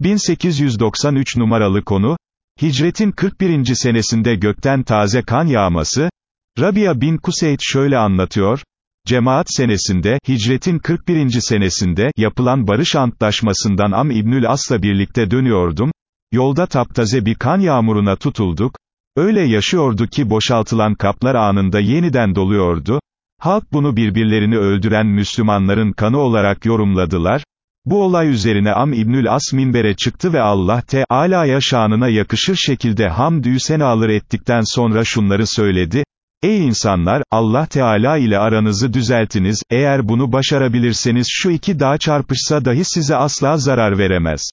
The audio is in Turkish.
1893 numaralı konu, Hicretin 41. senesinde gökten taze kan yağması, Rabia bin Kuseyd şöyle anlatıyor, Cemaat senesinde, hicretin 41. senesinde, yapılan barış antlaşmasından Am İbnül As'la birlikte dönüyordum, yolda taptaze bir kan yağmuruna tutulduk, öyle yaşıyordu ki boşaltılan kaplar anında yeniden doluyordu, halk bunu birbirlerini öldüren Müslümanların kanı olarak yorumladılar, bu olay üzerine Am İbnül As minbere çıktı ve Allah Teala'ya şanına yakışır şekilde hamdü senalar ettikten sonra şunları söyledi, Ey insanlar, Allah Teala ile aranızı düzeltiniz, eğer bunu başarabilirseniz şu iki dağ çarpışsa dahi size asla zarar veremez.